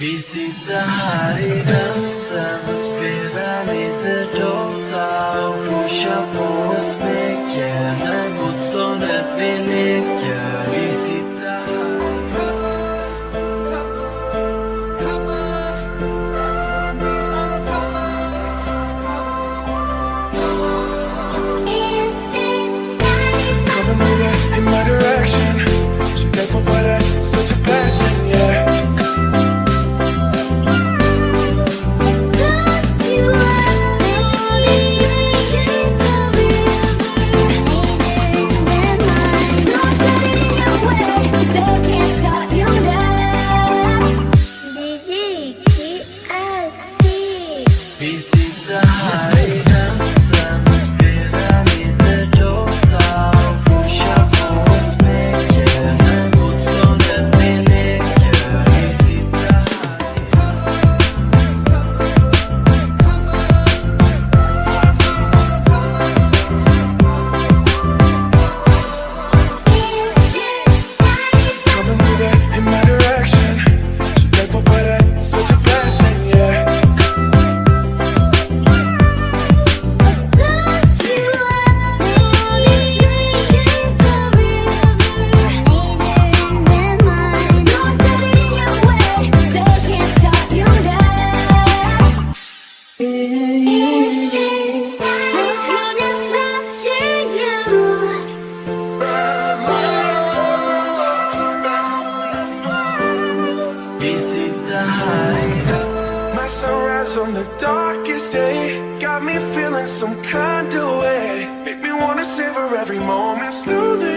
Vi sitter här i väntan, spelar lite Dota och pushar på spegeln. när motståndet vi leker. Lisa. Sunrise on the darkest day got me feeling some kind of way. Make me wanna savor every moment slowly.